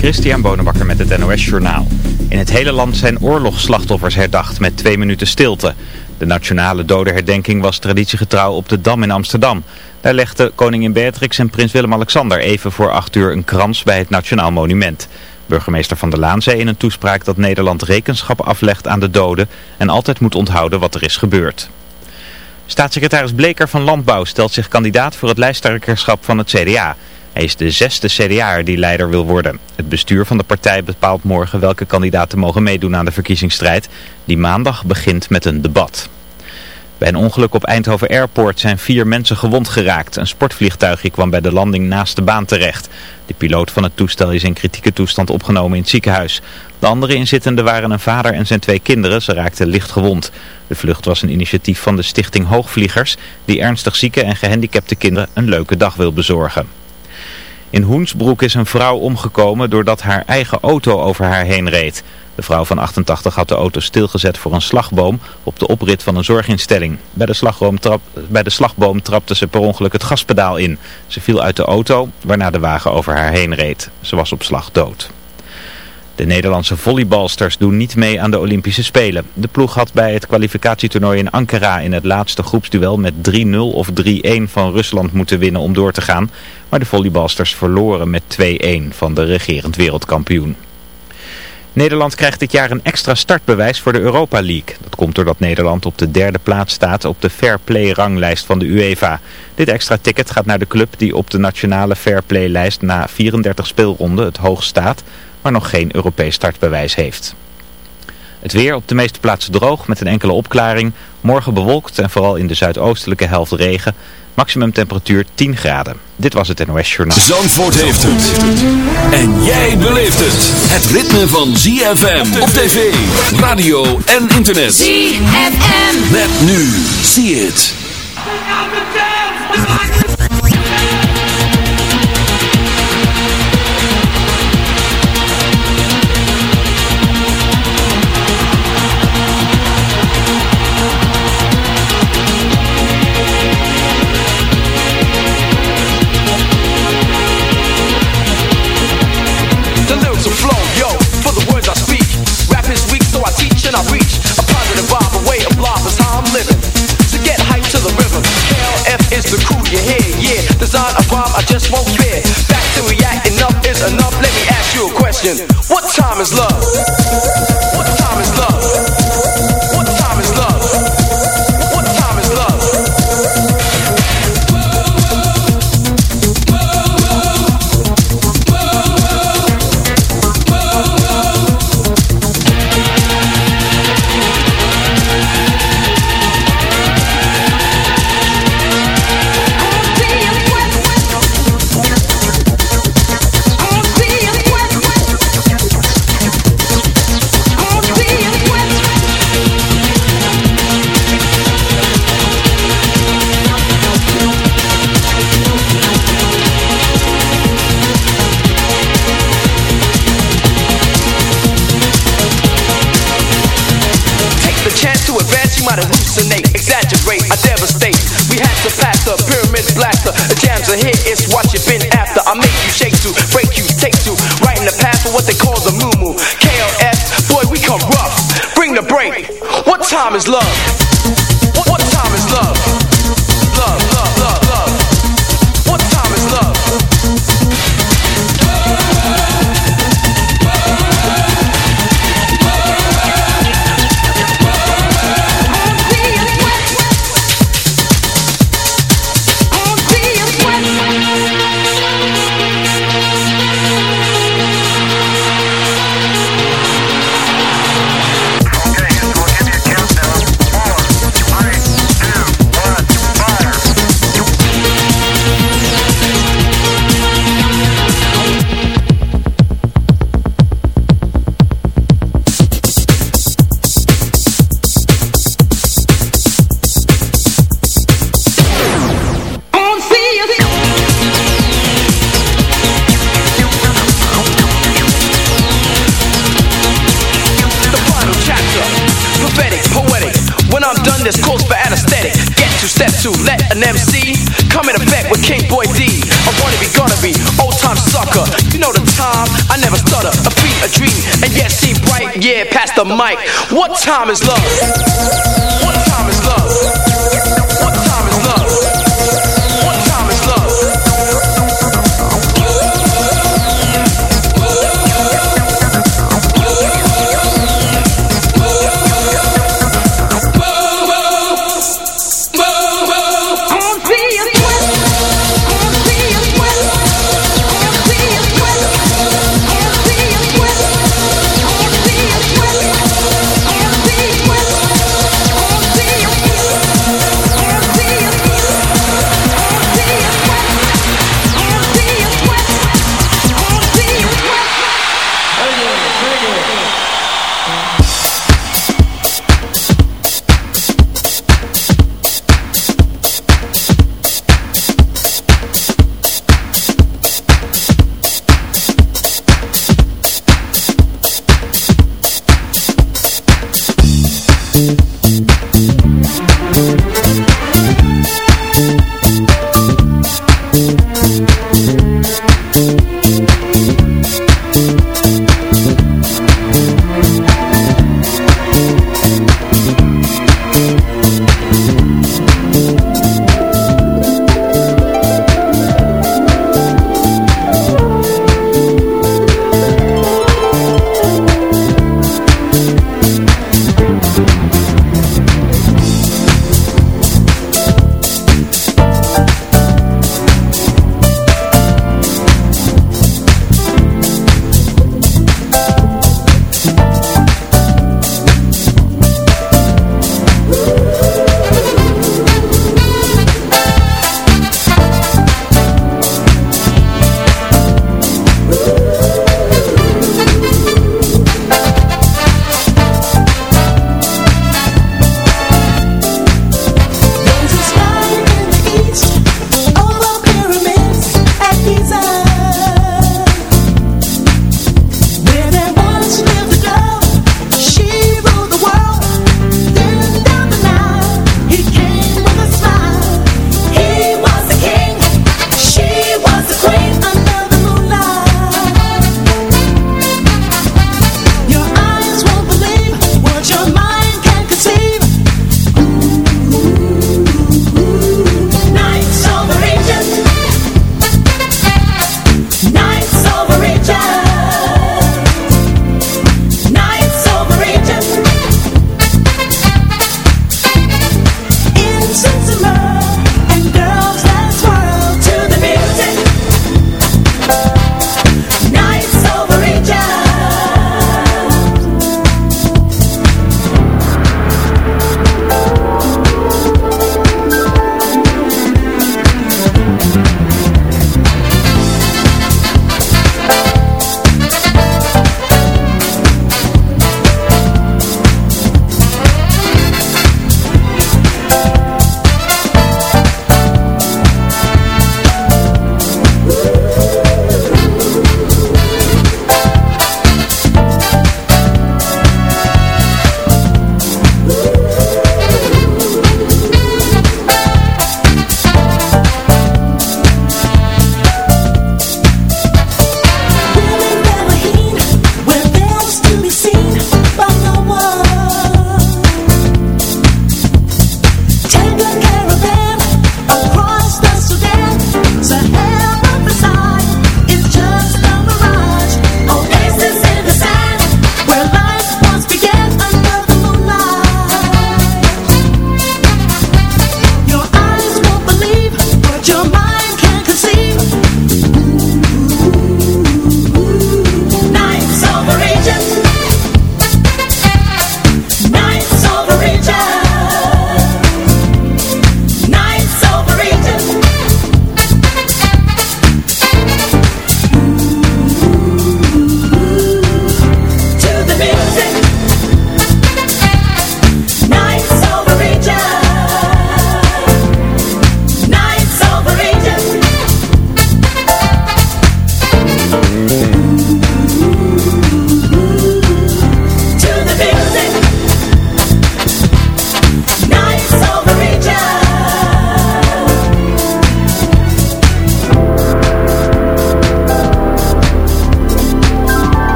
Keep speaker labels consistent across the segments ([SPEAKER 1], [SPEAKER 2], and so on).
[SPEAKER 1] Christian Bonenbakker met het NOS Journaal. In het hele land zijn oorlogsslachtoffers herdacht met twee minuten stilte. De nationale dodenherdenking was traditiegetrouw op de Dam in Amsterdam. Daar legden koningin Beatrix en prins Willem-Alexander even voor acht uur een krans bij het Nationaal Monument. Burgemeester Van der Laan zei in een toespraak dat Nederland rekenschap aflegt aan de doden en altijd moet onthouden wat er is gebeurd. Staatssecretaris Bleker van Landbouw stelt zich kandidaat voor het lijsttrekkerschap van het CDA. Hij is de zesde CDA'er die leider wil worden. Het bestuur van de partij bepaalt morgen welke kandidaten mogen meedoen aan de verkiezingsstrijd. Die maandag begint met een debat. Bij een ongeluk op Eindhoven Airport zijn vier mensen gewond geraakt. Een sportvliegtuigje kwam bij de landing naast de baan terecht. De piloot van het toestel is in kritieke toestand opgenomen in het ziekenhuis. De andere inzittenden waren een vader en zijn twee kinderen. Ze raakten licht gewond. De vlucht was een initiatief van de stichting Hoogvliegers... die ernstig zieke en gehandicapte kinderen een leuke dag wil bezorgen. In Hoensbroek is een vrouw omgekomen doordat haar eigen auto over haar heen reed. De vrouw van 88 had de auto stilgezet voor een slagboom op de oprit van een zorginstelling. Bij de, bij de slagboom trapte ze per ongeluk het gaspedaal in. Ze viel uit de auto, waarna de wagen over haar heen reed. Ze was op slag dood. De Nederlandse volleybalsters doen niet mee aan de Olympische Spelen. De ploeg had bij het kwalificatietoernooi in Ankara in het laatste groepsduel met 3-0 of 3-1 van Rusland moeten winnen om door te gaan. Maar de volleybalsters verloren met 2-1 van de regerend wereldkampioen. Nederland krijgt dit jaar een extra startbewijs voor de Europa League. Dat komt doordat Nederland op de derde plaats staat op de Fair Play ranglijst van de UEFA. Dit extra ticket gaat naar de club die op de nationale Fair Play lijst na 34 speelronden het hoogst staat maar nog geen Europees startbewijs heeft. Het weer op de meeste plaatsen droog met een enkele opklaring. Morgen bewolkt en vooral in de zuidoostelijke helft regen. Maximum temperatuur 10 graden. Dit was het NOS Journaal.
[SPEAKER 2] Zandvoort heeft het. En jij beleeft het. Het ritme van ZFM op tv, radio en internet.
[SPEAKER 3] ZFM.
[SPEAKER 2] Met nu. See it.
[SPEAKER 4] Just won't fear. Back to react, enough is enough. Let me ask you a question. What time is love? What time is love. take you Right in the path for what they call the moo moo. KLS, boy, we come rough. Bring the break. What time is love?
[SPEAKER 3] Time is love?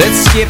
[SPEAKER 3] Let's skip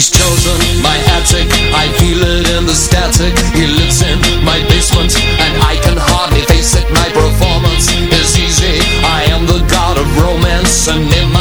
[SPEAKER 3] He's chosen my attic, I feel it in the static.
[SPEAKER 5] He lives in my basement, and I can hardly face it. My performance is easy, I am the god of romance And in my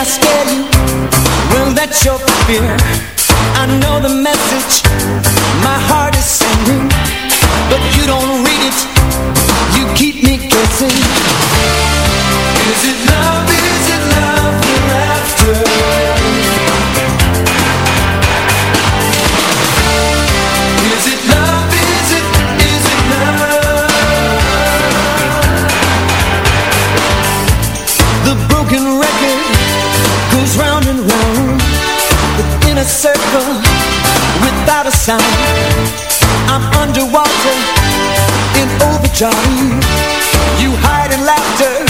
[SPEAKER 5] I
[SPEAKER 6] scare you? Will that your fear? I know the message my heart is sending, but you don't read it. You keep me guessing. Is it love? time. I'm underwater in overdrive. You hide in laughter.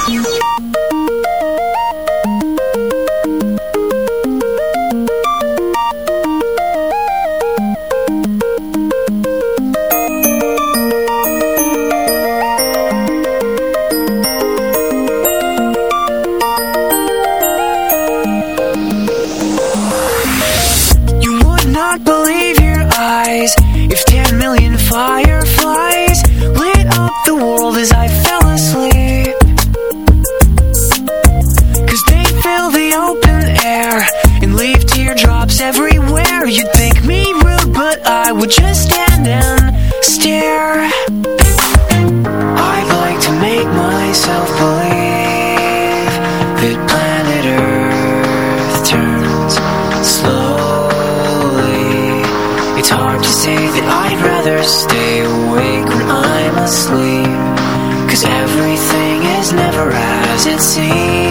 [SPEAKER 7] asleep. Cause everything is never as it seems.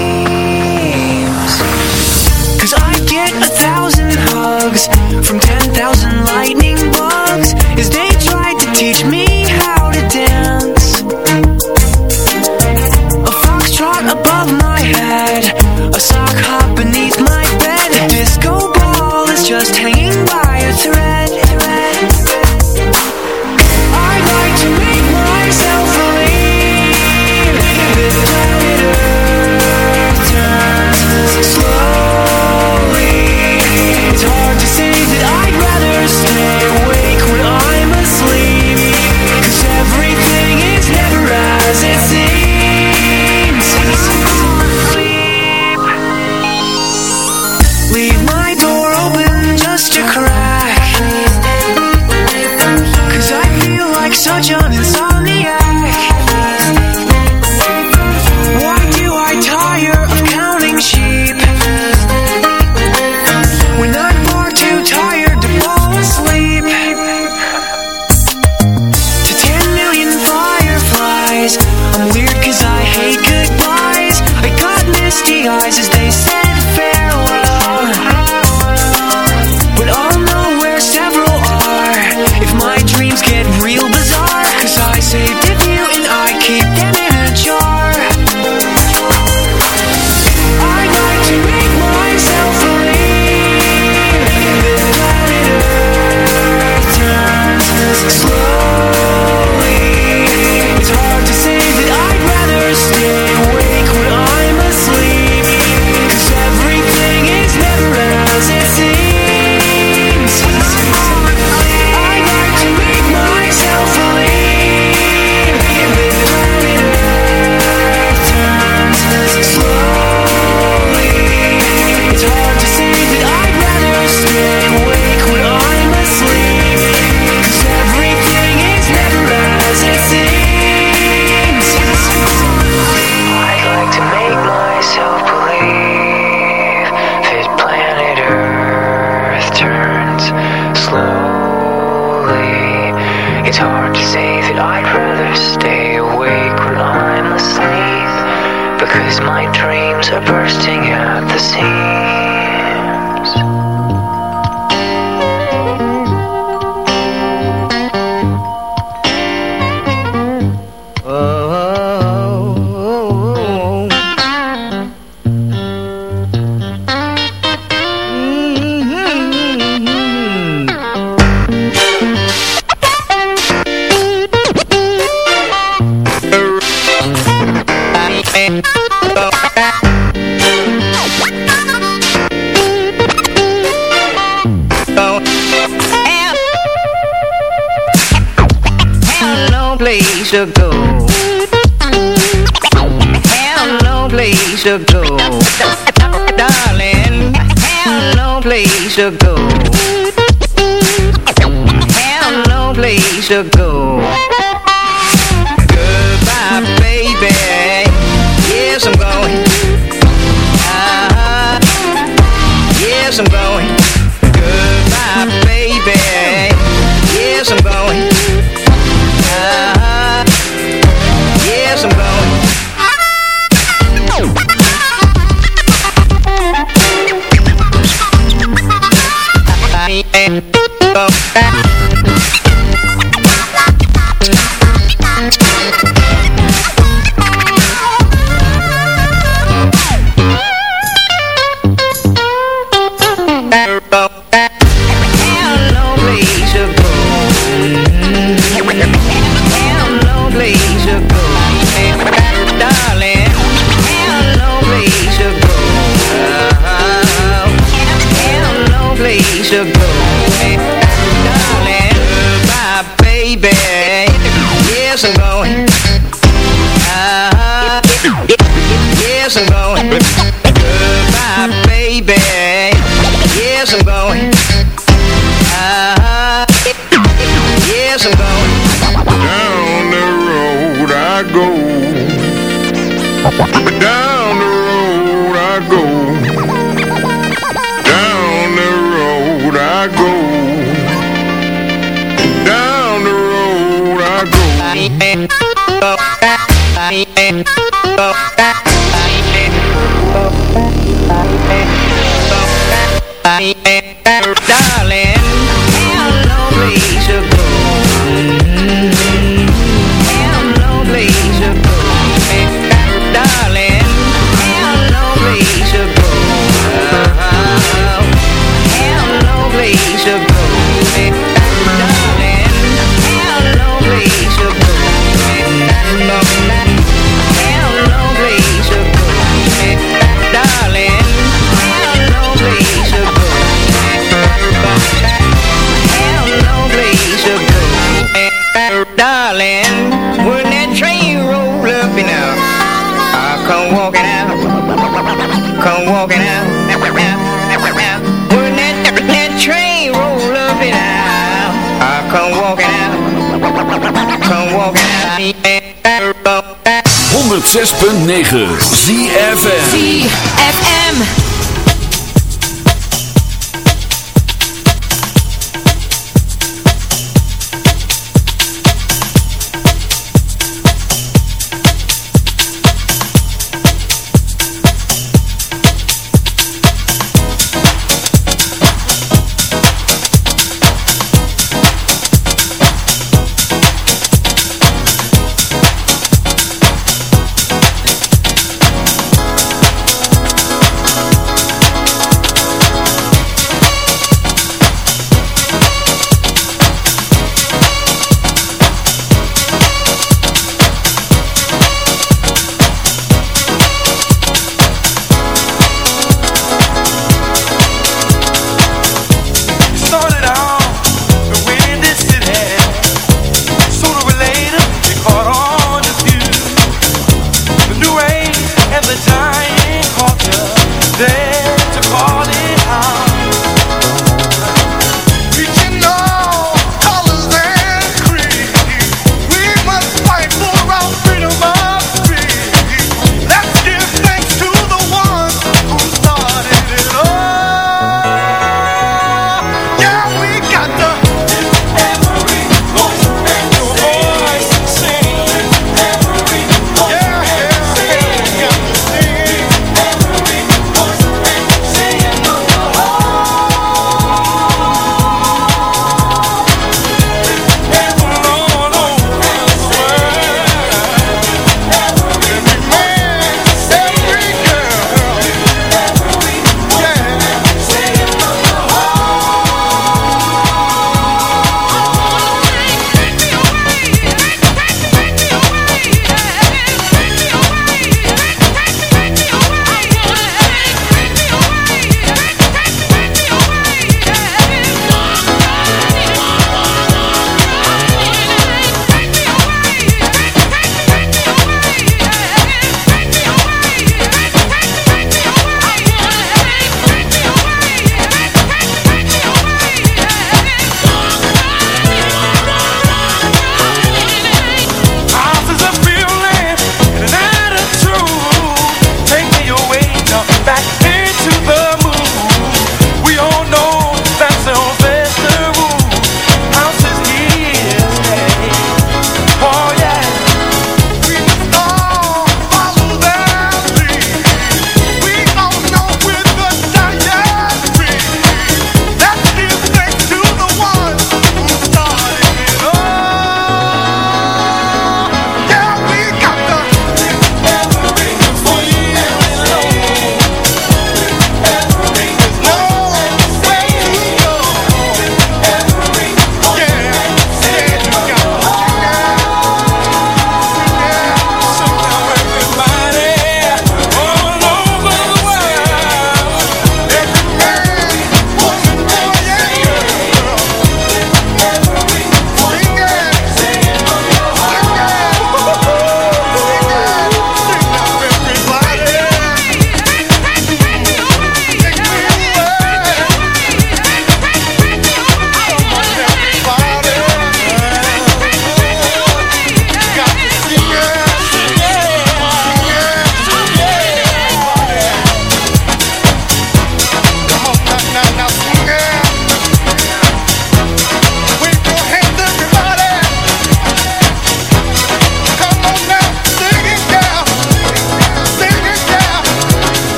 [SPEAKER 2] 106.9 ZFM
[SPEAKER 8] ZFM.